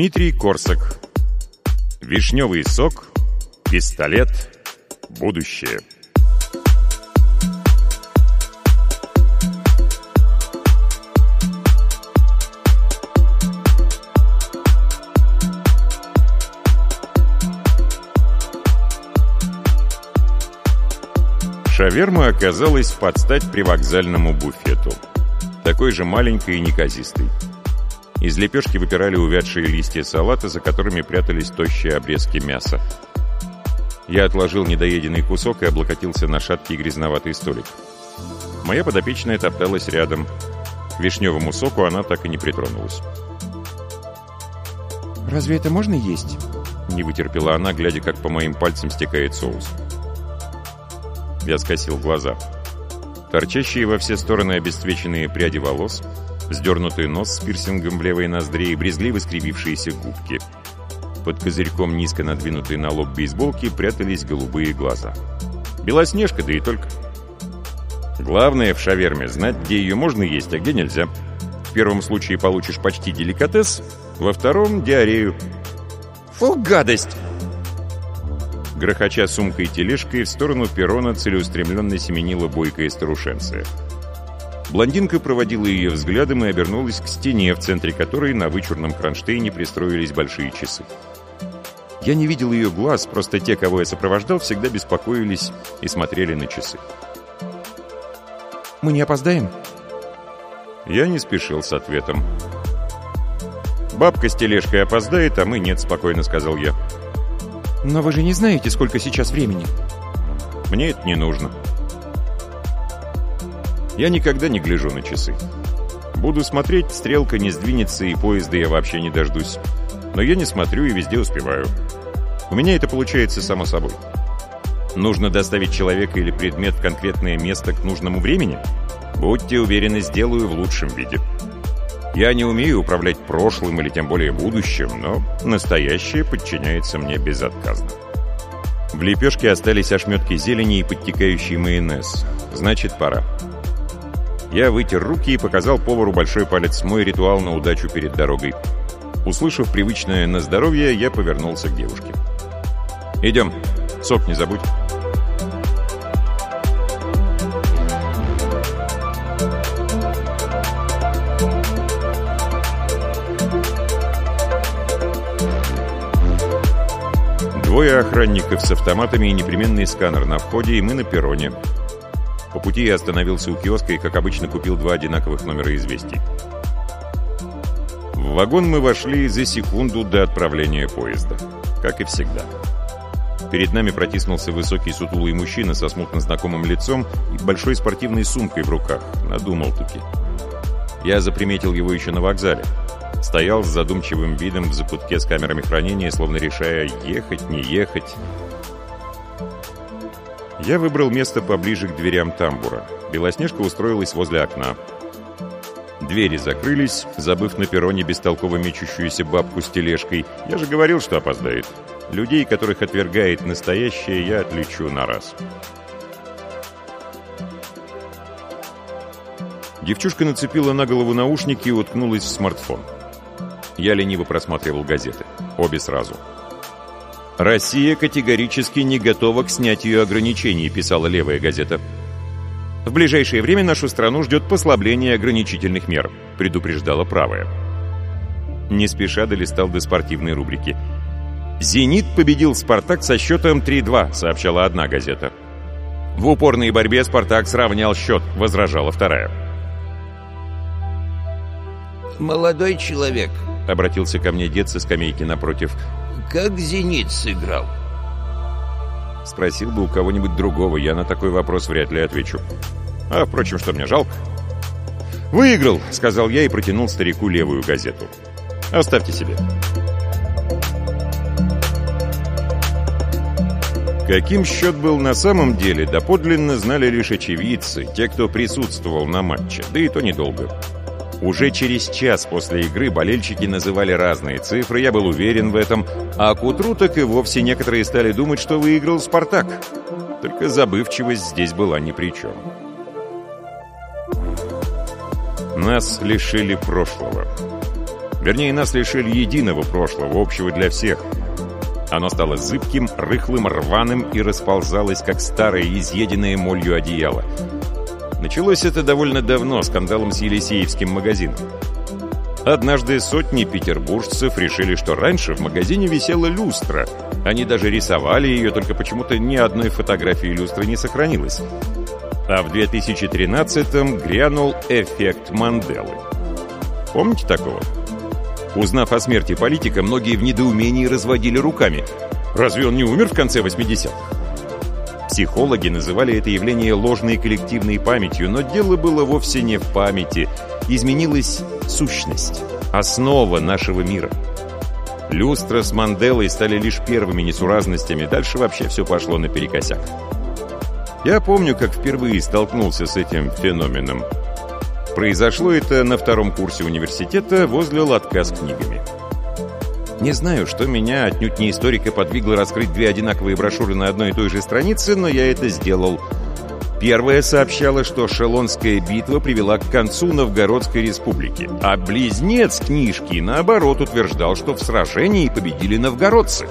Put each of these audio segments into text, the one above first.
Дмитрий Корсак. Вишневый сок, пистолет, будущее. Шаверма оказалась под стать привокзальному буфету. Такой же маленькой и неказистой. Из лепешки выпирали увядшие листья салата, за которыми прятались тощие обрезки мяса. Я отложил недоеденный кусок и облокотился на шаткий грязноватый столик. Моя подопечная топталась рядом. К вишневому соку она так и не притронулась. «Разве это можно есть?» Не вытерпела она, глядя, как по моим пальцам стекает соус. Я скосил глаза. Торчащие во все стороны обесцвеченные пряди волос, сдернутый нос с пирсингом в левой ноздре и брезгливо скривившиеся губки. Под козырьком низко надвинутой на лоб бейсболки прятались голубые глаза. Белоснежка, да и только. Главное в шаверме знать, где ее можно есть, а где нельзя. В первом случае получишь почти деликатес, во втором — диарею. «Фу, гадость!» Грохоча сумкой и тележкой, в сторону перрона целеустремленно семенила бойкая старушенция. Блондинка проводила ее взглядом и обернулась к стене, в центре которой на вычурном кронштейне пристроились большие часы. Я не видел ее глаз, просто те, кого я сопровождал, всегда беспокоились и смотрели на часы. «Мы не опоздаем?» Я не спешил с ответом. «Бабка с тележкой опоздает, а мы нет», — спокойно сказал я. «Но вы же не знаете, сколько сейчас времени?» «Мне это не нужно». Я никогда не гляжу на часы. Буду смотреть, стрелка не сдвинется, и поезда я вообще не дождусь. Но я не смотрю и везде успеваю. У меня это получается само собой. Нужно доставить человека или предмет в конкретное место к нужному времени? Будьте уверены, сделаю в лучшем виде. Я не умею управлять прошлым или тем более будущим, но настоящее подчиняется мне безотказно. В лепешке остались ошметки зелени и подтекающий майонез. Значит, пора. Я вытер руки и показал повару большой палец мой ритуал на удачу перед дорогой. Услышав привычное «на здоровье», я повернулся к девушке. «Идем. Сок не забудь». Двое охранников с автоматами и непременный сканер на входе, и мы на перроне. По пути я остановился у киоска и, как обычно, купил два одинаковых номера известий. В вагон мы вошли за секунду до отправления поезда. Как и всегда. Перед нами протиснулся высокий сутулый мужчина со смутно знакомым лицом и большой спортивной сумкой в руках. Надумал-таки. Я заприметил его еще на вокзале. Стоял с задумчивым видом в закутке с камерами хранения, словно решая, ехать, не ехать. Я выбрал место поближе к дверям тамбура. Белоснежка устроилась возле окна. Двери закрылись, забыв на перроне бестолково мечущуюся бабку с тележкой. Я же говорил, что опоздает. Людей, которых отвергает настоящее, я отличу на раз. Девчушка нацепила на голову наушники и уткнулась в смартфон. Я лениво просматривал газеты. Обе сразу. «Россия категорически не готова к снятию ограничений», писала левая газета. «В ближайшее время нашу страну ждет послабление ограничительных мер», предупреждала правая. Не спеша долистал до спортивной рубрики. «Зенит победил «Спартак» со счетом 3-2», сообщала одна газета. «В упорной борьбе «Спартак» сравнял счет», возражала вторая. «Молодой человек», — обратился ко мне дед со скамейки напротив, как «Зенит» сыграл? Спросил бы у кого-нибудь другого, я на такой вопрос вряд ли отвечу. А, впрочем, что мне жалко? «Выиграл», — сказал я и протянул старику левую газету. «Оставьте себе». Каким счет был на самом деле, доподлинно знали лишь очевидцы, те, кто присутствовал на матче, да и то недолго. Уже через час после игры болельщики называли разные цифры, я был уверен в этом, а к утру так и вовсе некоторые стали думать, что выиграл «Спартак». Только забывчивость здесь была ни при чем. Нас лишили прошлого. Вернее, нас лишили единого прошлого, общего для всех. Оно стало зыбким, рыхлым, рваным и расползалось, как старое, изъеденное молью одеяло. Началось это довольно давно, скандалом с Елисеевским магазином. Однажды сотни петербуржцев решили, что раньше в магазине висела люстра. Они даже рисовали ее, только почему-то ни одной фотографии люстры не сохранилось. А в 2013-м грянул эффект Манделы. Помните такого? Узнав о смерти политика, многие в недоумении разводили руками. Разве он не умер в конце 80-х? Психологи называли это явление ложной коллективной памятью, но дело было вовсе не в памяти. Изменилась сущность, основа нашего мира. Люстра с Манделой стали лишь первыми несуразностями, дальше вообще все пошло наперекосяк. Я помню, как впервые столкнулся с этим феноменом. Произошло это на втором курсе университета возле лотка с книгами. Не знаю, что меня, отнюдь не историка, подвигло раскрыть две одинаковые брошюры на одной и той же странице, но я это сделал. Первая сообщала, что Шелонская битва привела к концу Новгородской республики, а близнец книжки, наоборот, утверждал, что в сражении победили новгородцы.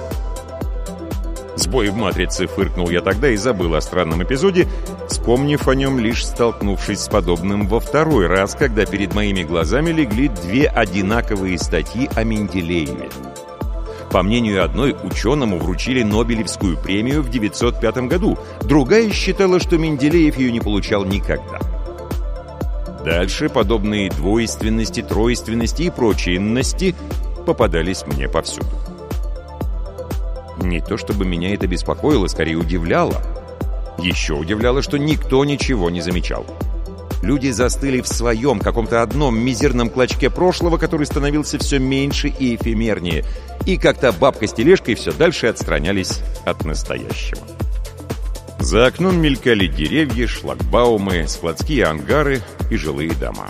Сбой в матрице, фыркнул я тогда и забыл о странном эпизоде, вспомнив о нем лишь столкнувшись с подобным во второй раз, когда перед моими глазами легли две одинаковые статьи о Менделееве. По мнению одной, ученому вручили Нобелевскую премию в 905 году, другая считала, что Менделеев ее не получал никогда. Дальше подобные двойственности, тройственности и прочие инности попадались мне повсюду. Не то чтобы меня это беспокоило, скорее удивляло. Еще удивляло, что никто ничего не замечал. Люди застыли в своем каком-то одном мизерном клочке прошлого, который становился все меньше и эфемернее, и как-то бабка с тележкой все дальше отстранялись от настоящего. За окном мелькали деревья, шлагбаумы, складские ангары и жилые дома.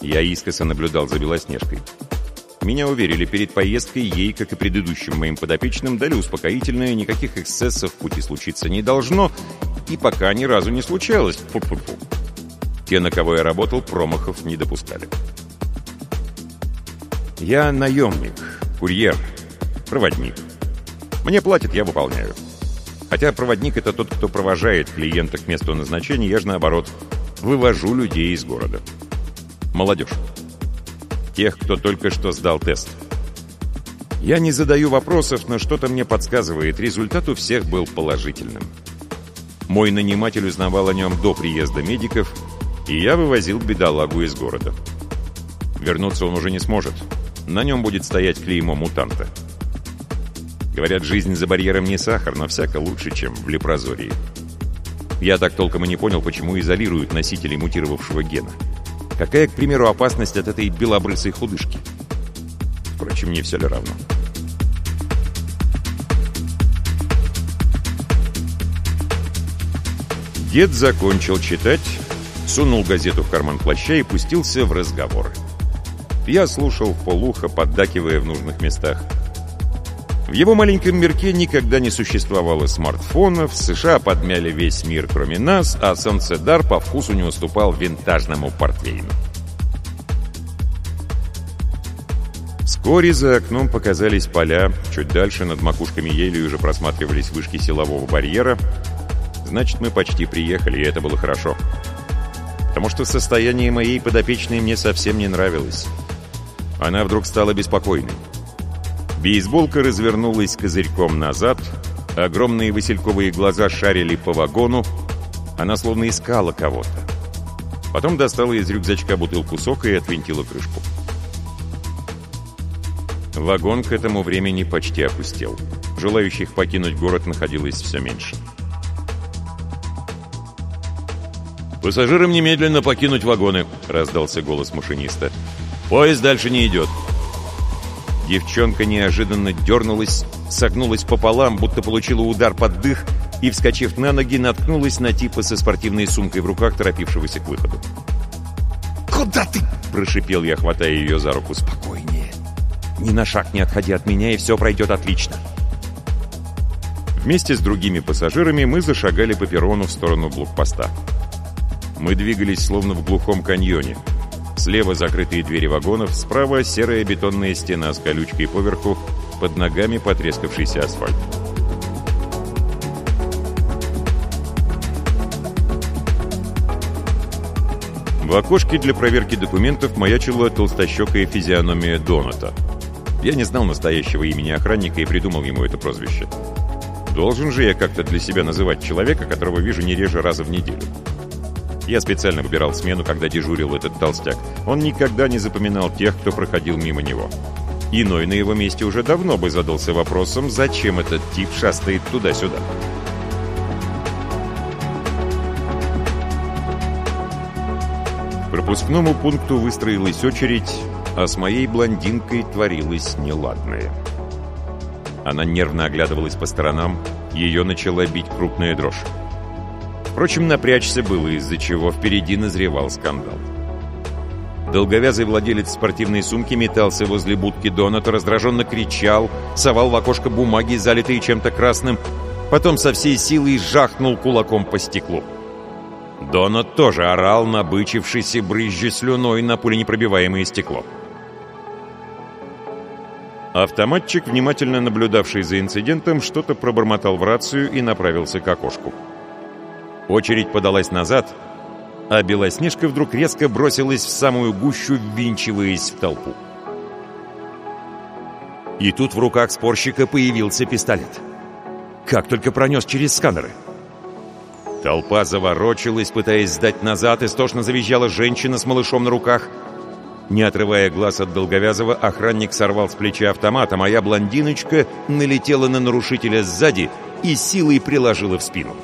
Я искоса наблюдал за Белоснежкой. Меня уверили, перед поездкой ей, как и предыдущим моим подопечным, дали успокоительное, никаких эксцессов в пути случиться не должно, и пока ни разу не случалось. Фу -фу -фу. Те, на кого я работал, промахов не допускали. Я наемник, курьер, проводник. Мне платят, я выполняю. Хотя проводник — это тот, кто провожает клиента к месту назначения, я же, наоборот, вывожу людей из города. Молодежь тех, кто только что сдал тест. Я не задаю вопросов, но что-то мне подсказывает, результат у всех был положительным. Мой наниматель узнавал о нем до приезда медиков, и я вывозил бедолагу из города. Вернуться он уже не сможет. На нем будет стоять клеймо мутанта. Говорят, жизнь за барьером не сахар, но всяко лучше, чем в лепрозории. Я так толком и не понял, почему изолируют носителей мутировавшего гена. Какая, к примеру, опасность от этой белобрысой худышки? Впрочем, не все ли равно. Дед закончил читать, сунул газету в карман плаща и пустился в разговоры. Я слушал в полухо, поддакивая в нужных местах. В его маленьком мирке никогда не существовало смартфонов, США подмяли весь мир, кроме нас, а Солнцедар по вкусу не уступал винтажному портвейну. Вскоре за окном показались поля, чуть дальше над макушками ели уже просматривались вышки силового барьера. Значит, мы почти приехали, и это было хорошо. Потому что состояние моей подопечной мне совсем не нравилось. Она вдруг стала беспокойной. Бейсболка развернулась козырьком назад, огромные васильковые глаза шарили по вагону, она словно искала кого-то. Потом достала из рюкзачка бутылку сока и отвинтила крышку. Вагон к этому времени почти опустел. Желающих покинуть город находилось все меньше. «Пассажирам немедленно покинуть вагоны», — раздался голос машиниста. «Поезд дальше не идет». Девчонка неожиданно дернулась, согнулась пополам, будто получила удар под дых, и, вскочив на ноги, наткнулась на типа со спортивной сумкой в руках, торопившегося к выходу. «Куда ты?» – прошипел я, хватая ее за руку. «Спокойнее. Ни на шаг не отходи от меня, и все пройдет отлично». Вместе с другими пассажирами мы зашагали по перрону в сторону блокпоста. Мы двигались словно в глухом каньоне. Слева закрытые двери вагонов, справа серая бетонная стена с колючкой поверху, под ногами потрескавшийся асфальт. В окошке для проверки документов маячила толстощекая физиономия Доната. Я не знал настоящего имени охранника и придумал ему это прозвище. Должен же я как-то для себя называть человека, которого вижу не реже раза в неделю. Я специально выбирал смену, когда дежурил этот толстяк. Он никогда не запоминал тех, кто проходил мимо него. Иной на его месте уже давно бы задался вопросом, зачем этот тип шастает туда-сюда. К пропускному пункту выстроилась очередь, а с моей блондинкой творилось неладное. Она нервно оглядывалась по сторонам, ее начала бить крупная дрожь. Впрочем, напрячься было, из-за чего впереди назревал скандал. Долговязый владелец спортивной сумки метался возле будки Доната, раздраженно кричал, совал в окошко бумаги, залитые чем-то красным, потом со всей силой жахнул кулаком по стеклу. Донат тоже орал, набычившись и брызжа слюной на пуленепробиваемое стекло. Автоматчик, внимательно наблюдавший за инцидентом, что-то пробормотал в рацию и направился к окошку. Очередь подалась назад, а Белоснежка вдруг резко бросилась в самую гущу, ввинчиваясь в толпу. И тут в руках спорщика появился пистолет. Как только пронес через сканеры. Толпа заворочилась, пытаясь сдать назад, истошно завизжала женщина с малышом на руках — не отрывая глаз от Долговязова, охранник сорвал с плеча автомат, а моя блондиночка налетела на нарушителя сзади и силой приложила в спину.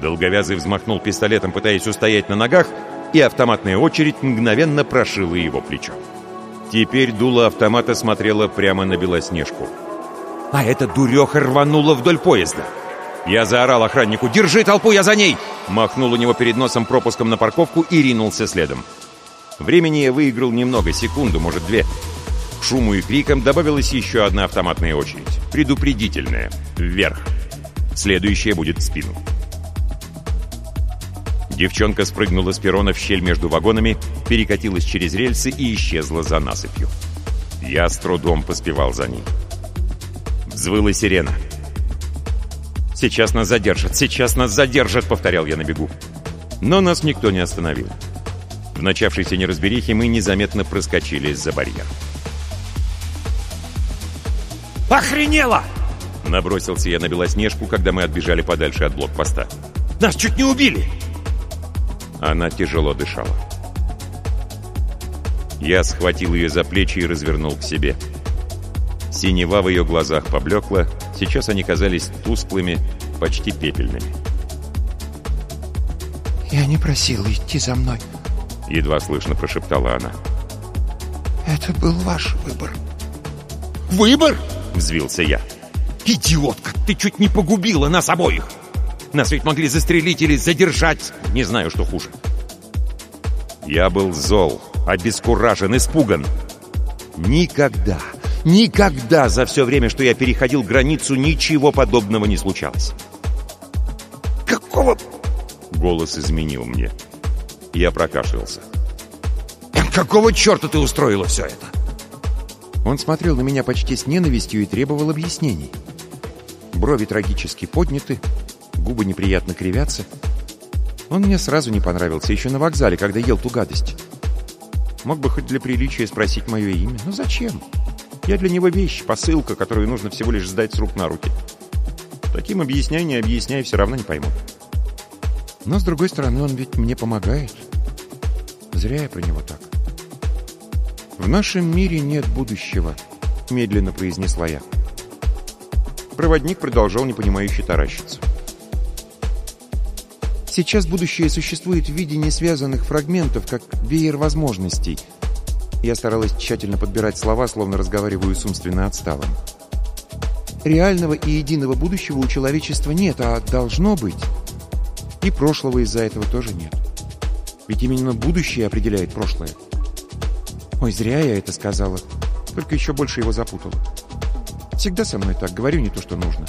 Долговязый взмахнул пистолетом, пытаясь устоять на ногах, и автоматная очередь мгновенно прошила его плечо. Теперь дуло автомата смотрело прямо на Белоснежку. А эта дуреха рванула вдоль поезда. Я заорал охраннику «Держи толпу, я за ней!» Махнул у него перед носом пропуском на парковку и ринулся следом. Времени я выиграл немного, секунду, может две. К шуму и крикам добавилась еще одна автоматная очередь. Предупредительная. Вверх. Следующая будет в спину. Девчонка спрыгнула с перрона в щель между вагонами, перекатилась через рельсы и исчезла за насыпью. Я с трудом поспевал за ней. Взвыла сирена. «Сейчас нас задержат! Сейчас нас задержат!» — повторял я на бегу. Но нас никто не остановил. В начавшейся неразберихе мы незаметно проскочили за барьер. «Охренело!» Набросился я на Белоснежку, когда мы отбежали подальше от блокпоста. «Нас чуть не убили!» Она тяжело дышала. Я схватил ее за плечи и развернул к себе. Синева в ее глазах поблекла, сейчас они казались тусклыми, почти пепельными. «Я не просила идти за мной», — едва слышно прошептала она. «Это был ваш выбор». «Выбор?» — взвился я. «Идиотка, ты чуть не погубила нас обоих! Нас ведь могли застрелить или задержать, не знаю, что хуже». Я был зол, обескуражен, испуган. Никогда, никогда за все время, что я переходил границу, ничего подобного не случалось. «Какого...» — голос изменил мне. Я прокашлялся. «Какого черта ты устроила все это?» Он смотрел на меня почти с ненавистью и требовал объяснений. Брови трагически подняты, губы неприятно кривятся. Он мне сразу не понравился, еще на вокзале, когда ел ту гадость. Мог бы хоть для приличия спросить мое имя. Но зачем? Я для него вещь, посылка, которую нужно всего лишь сдать с рук на руки. Таким объясняй, не объясняй, все равно не пойму. Но, с другой стороны, он ведь мне помогает. Зря я про него так. «В нашем мире нет будущего», — медленно произнесла я. Проводник продолжал непонимающе таращиться. Сейчас будущее существует в виде несвязанных фрагментов, как веер возможностей. Я старалась тщательно подбирать слова, словно разговариваю с умственно отсталым. Реального и единого будущего у человечества нет, а должно быть. И прошлого из-за этого тоже нет. Ведь именно будущее определяет прошлое. Ой, зря я это сказала. Только еще больше его запутала. Всегда со мной так, говорю не то, что нужно.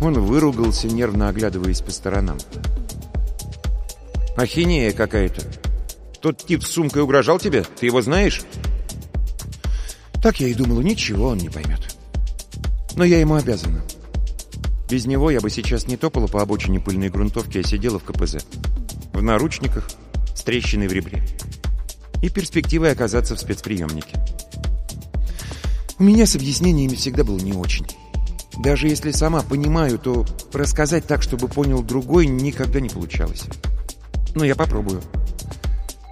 Он выругался, нервно оглядываясь по сторонам. Ахинея какая-то. Тот тип с сумкой угрожал тебе? Ты его знаешь? Так я и думала, ничего он не поймет. Но я ему обязана. Без него я бы сейчас не топала по обочине пыльной грунтовки, а сидела в КПЗ. В наручниках, с трещиной в ребре. И перспективой оказаться в спецприемнике. У меня с объяснениями всегда было не очень. Даже если сама понимаю, то рассказать так, чтобы понял другой, никогда не получалось. Но я попробую.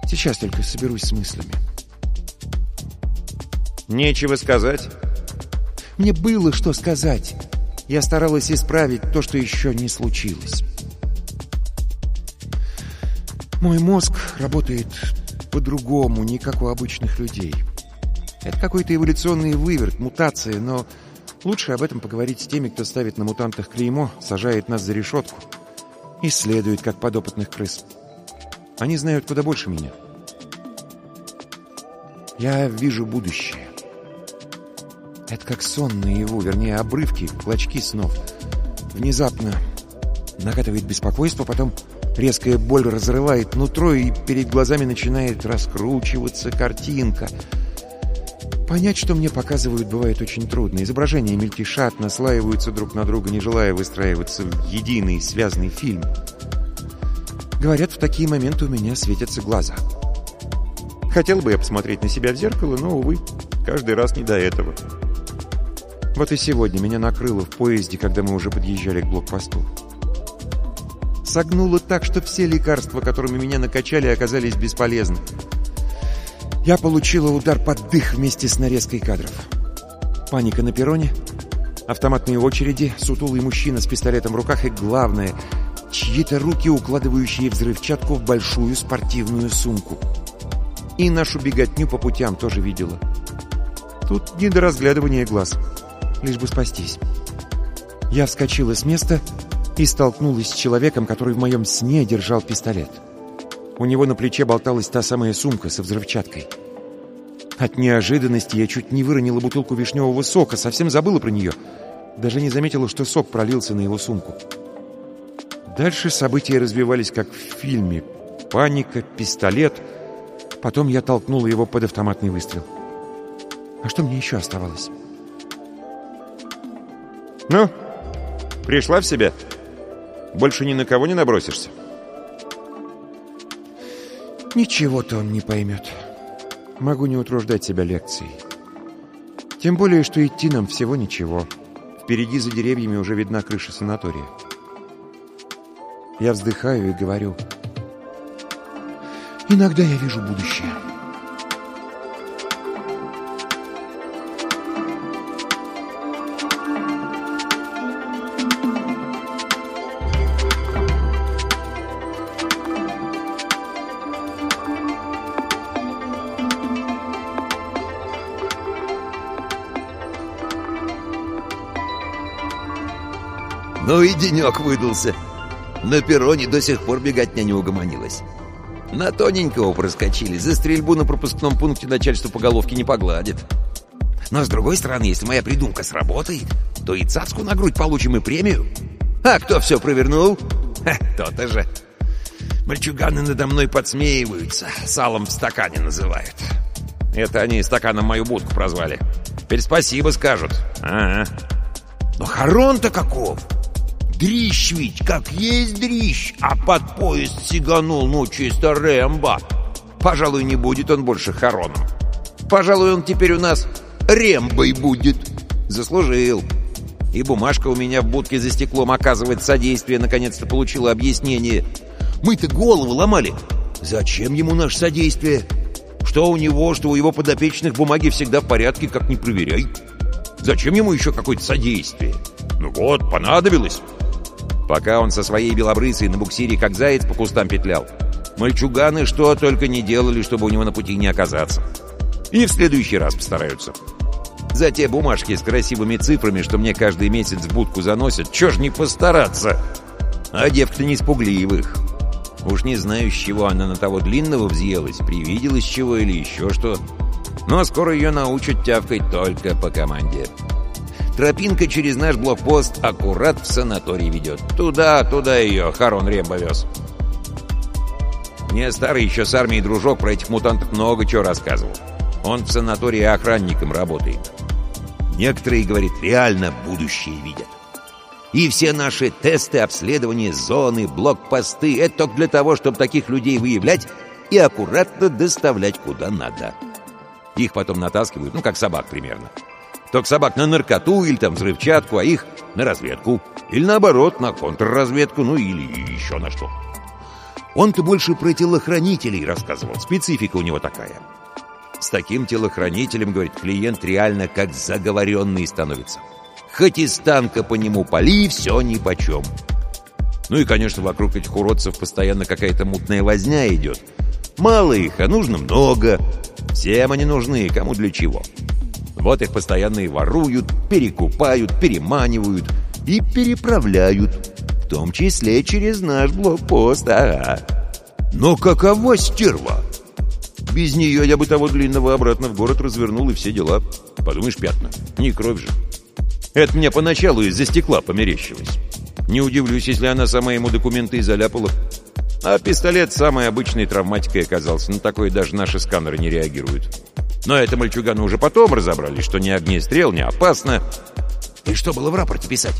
Сейчас только соберусь с мыслями. Нечего сказать. Мне было что сказать. Я старалась исправить то, что еще не случилось. Мой мозг работает по-другому, не как у обычных людей. Это какой-то эволюционный выверт, мутация, но лучше об этом поговорить с теми, кто ставит на мутантах клеймо, сажает нас за решетку, исследует, как подопытных крыс. Они знают куда больше меня. Я вижу будущее. Это как сон наяву, вернее, обрывки, клочки снов. Внезапно накатывает беспокойство, потом резкая боль разрывает нутро, и перед глазами начинает раскручиваться картинка. Понять, что мне показывают, бывает очень трудно. Изображения мельтешат, наслаиваются друг на друга, не желая выстраиваться в единый связанный фильм. Говорят, в такие моменты у меня светятся глаза. Хотел бы я посмотреть на себя в зеркало, но, увы, каждый раз не до этого. Вот и сегодня меня накрыло в поезде, когда мы уже подъезжали к блокпосту. Согнуло так, что все лекарства, которыми меня накачали, оказались бесполезны. Я получила удар под дых вместе с нарезкой кадров. Паника на перроне, автоматные очереди, сутулый мужчина с пистолетом в руках и, главное, чьи-то руки, укладывающие взрывчатку в большую спортивную сумку. И нашу беготню по путям тоже видела. Тут не до разглядывания глаз лишь бы спастись. Я вскочила с места и столкнулась с человеком, который в моем сне держал пистолет. У него на плече болталась та самая сумка со взрывчаткой. От неожиданности я чуть не выронила бутылку вишневого сока, совсем забыла про нее. Даже не заметила, что сок пролился на его сумку. Дальше события развивались, как в фильме. Паника, пистолет. Потом я толкнула его под автоматный выстрел. А что мне еще оставалось? «Ну, пришла в себя? Больше ни на кого не набросишься?» «Ничего-то он не поймет. Могу не утруждать себя лекцией. Тем более, что идти нам всего ничего. Впереди за деревьями уже видна крыша санатория. Я вздыхаю и говорю. Иногда я вижу будущее». И денек выдался. На перроне до сих пор беготня не угомонилась. На тоненького проскочили. За стрельбу на пропускном пункте начальство по головке не погладит. Но с другой стороны, если моя придумка сработает, то и цацку на грудь получим и премию. А кто все провернул? То-то же. Мальчуганы надо мной подсмеиваются. Салом в стакане называют. Это они стаканом мою будку прозвали. Теперь спасибо скажут. Ага. Но Харон-то каков? Дрищ ведь, как есть дрищ, а под поезд сиганул, ну, чисто Рэмбо. Пожалуй, не будет он больше Хароном. Пожалуй, он теперь у нас Рембой будет. Заслужил. И бумажка у меня в будке за стеклом оказывает содействие, наконец-то получила объяснение. Мы-то голову ломали. Зачем ему наше содействие? Что у него, что у его подопечных бумаги всегда в порядке, как не проверяй. Зачем ему еще какое-то содействие? Ну вот, понадобилось. Пока он со своей белобрысой на буксире как заяц по кустам петлял, мальчуганы что только не делали, чтобы у него на пути не оказаться. И в следующий раз постараются. За те бумажки с красивыми цифрами, что мне каждый месяц в будку заносят, чё ж не постараться? А девка-то не испугливых. Уж не знаю, с чего она на того длинного взъелась, привиделась чего или еще что. Но скоро ее научат тявкать только по команде. Тропинка через наш блокпост аккурат в санаторий ведет. Туда, туда ее Харон Рембо вез. Мне старый еще с армией дружок про этих мутантов много чего рассказывал. Он в санатории охранником работает. Некоторые, говорит, реально будущее видят. И все наши тесты, обследования, зоны, блокпосты — это только для того, чтобы таких людей выявлять и аккуратно доставлять куда надо. Их потом натаскивают, ну, как собак примерно. Только собак на наркоту или там взрывчатку, а их на разведку. Или наоборот, на контрразведку, ну или еще на что. Он-то больше про телохранителей рассказывал, специфика у него такая. С таким телохранителем, говорит, клиент реально как заговоренный становится. Хоть из танка по нему пали, все нипочем. Ну и, конечно, вокруг этих уродцев постоянно какая-то мутная возня идет. Мало их, а нужно много. Всем они нужны, кому для чего. Вот их постоянно и воруют, перекупают, переманивают и переправляют. В том числе через наш блокпост, ага. Но какова стерва? Без нее я бы того длинного обратно в город развернул и все дела. Подумаешь, пятна. Не кровь же. Это мне поначалу из-за стекла померещилось. Не удивлюсь, если она сама ему документы и заляпала. А пистолет самой обычной травматикой оказался. На такое даже наши сканеры не реагируют. Но это мальчуганы уже потом разобрались, что ни огнестрел, не опасно. И что было в рапорте писать?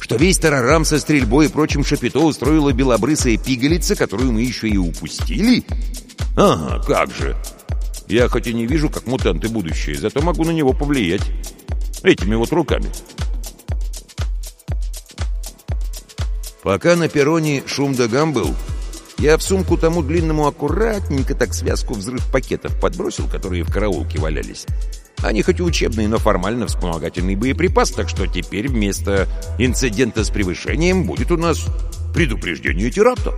Что весь тарарам со стрельбой и прочим шапито устроила белобрысая пигалица, которую мы еще и упустили? Ага, как же. Я хоть и не вижу, как мутанты будущее, зато могу на него повлиять. Этими вот руками. Пока на перроне шум да гам был, я в сумку тому длинному аккуратненько так связку взрыв пакетов подбросил, которые в караулке валялись. Они хоть и учебные, но формально вспомогательный боеприпас, так что теперь вместо инцидента с превышением будет у нас предупреждение теракта.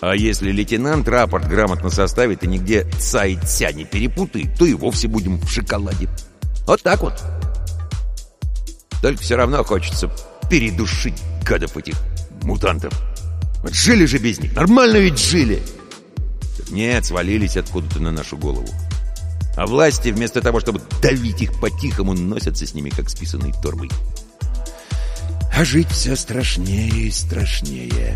А если лейтенант рапорт грамотно составит и нигде ца и ця не перепутает, то и вовсе будем в шоколаде. Вот так вот. Только все равно хочется передушить гадов этих мутантов. Вот жили же без них, нормально ведь жили. нет, свалились откуда-то на нашу голову. А власти, вместо того, чтобы давить их по-тихому, носятся с ними, как с писаной торбой. А жить все страшнее и страшнее.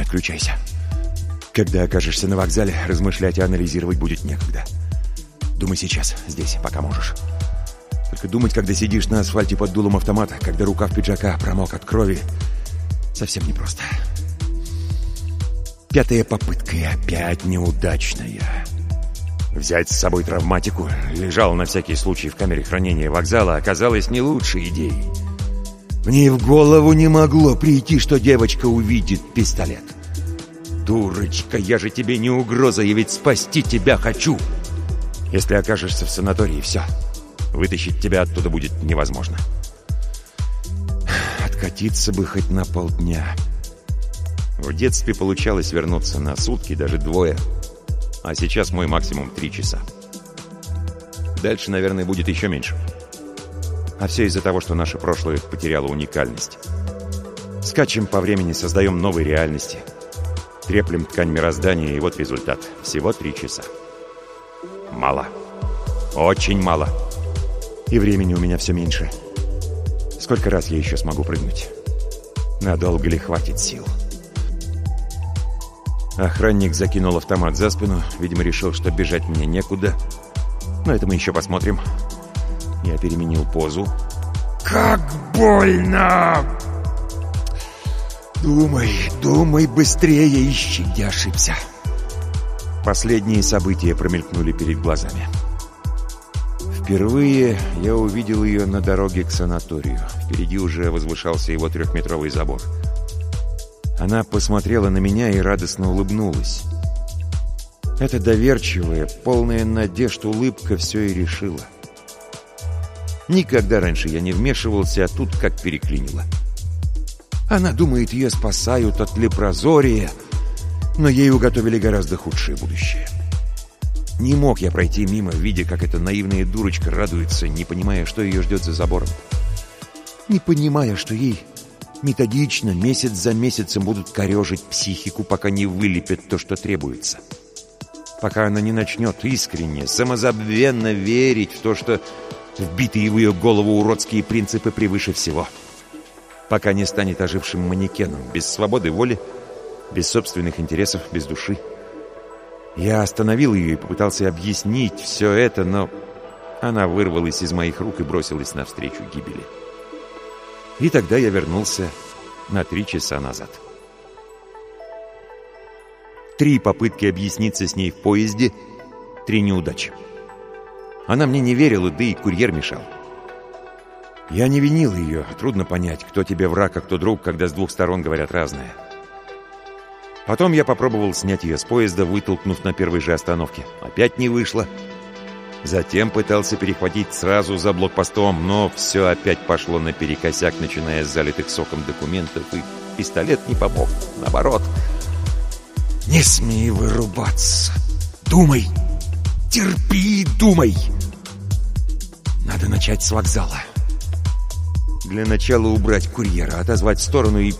Отключайся. Когда окажешься на вокзале, размышлять и анализировать будет некогда. Думай сейчас, здесь, пока можешь. Только думать, когда сидишь на асфальте под дулом автомата, когда рукав пиджака промок от крови, совсем непросто. Пятая попытка и опять неудачная. Взять с собой травматику, лежал на всякий случай в камере хранения вокзала, оказалось не лучшей идеей. Мне в голову не могло прийти, что девочка увидит пистолет. «Дурочка, я же тебе не угроза, я ведь спасти тебя хочу!» «Если окажешься в санатории, все. Вытащить тебя оттуда будет невозможно». Откатиться бы хоть на полдня. В детстве получалось вернуться на сутки, даже двое. А сейчас мой максимум три часа. Дальше, наверное, будет еще меньше. А все из-за того, что наше прошлое потеряло уникальность. Скачем по времени, создаем новые реальности — Треплем ткань мироздания, и вот результат. Всего три часа. Мало. Очень мало. И времени у меня все меньше. Сколько раз я еще смогу прыгнуть? Надолго ли хватит сил? Охранник закинул автомат за спину. Видимо, решил, что бежать мне некуда. Но это мы еще посмотрим. Я переменил позу. «Как больно!» «Думай, думай быстрее, ищи, где ошибся!» Последние события промелькнули перед глазами. Впервые я увидел ее на дороге к санаторию. Впереди уже возвышался его трехметровый забор. Она посмотрела на меня и радостно улыбнулась. Эта доверчивая, полная надежд улыбка все и решила. Никогда раньше я не вмешивался, а тут как переклинило. Она думает, ее спасают от лепрозория, но ей уготовили гораздо худшее будущее. Не мог я пройти мимо, видя, как эта наивная дурочка радуется, не понимая, что ее ждет за забором. Не понимая, что ей методично, месяц за месяцем будут корежить психику, пока не вылепят то, что требуется. Пока она не начнет искренне, самозабвенно верить в то, что вбитые в ее голову уродские принципы превыше всего. Пока не станет ожившим манекеном, без свободы воли, без собственных интересов, без души. Я остановил ее и попытался объяснить все это, но она вырвалась из моих рук и бросилась навстречу гибели. И тогда я вернулся на три часа назад. Три попытки объясниться с ней в поезде, три неудачи. Она мне не верила, да и курьер мешал. Я не винил ее, трудно понять, кто тебе враг, а кто друг, когда с двух сторон говорят разное. Потом я попробовал снять ее с поезда, вытолкнув на первой же остановке. Опять не вышло. Затем пытался перехватить сразу за блокпостом, но все опять пошло наперекосяк, начиная с залитых соком документов, и пистолет не помог. Наоборот. «Не смей вырубаться! Думай! Терпи и думай!» «Надо начать с вокзала. Для начала убрать курьера, отозвать в сторону и...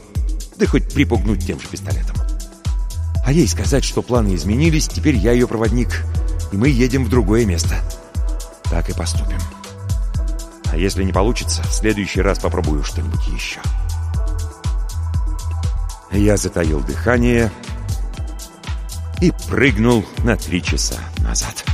да хоть припугнуть тем же пистолетом. А ей сказать, что планы изменились, теперь я ее проводник, и мы едем в другое место. Так и поступим. А если не получится, в следующий раз попробую что-нибудь еще. Я затаил дыхание и прыгнул на три часа назад.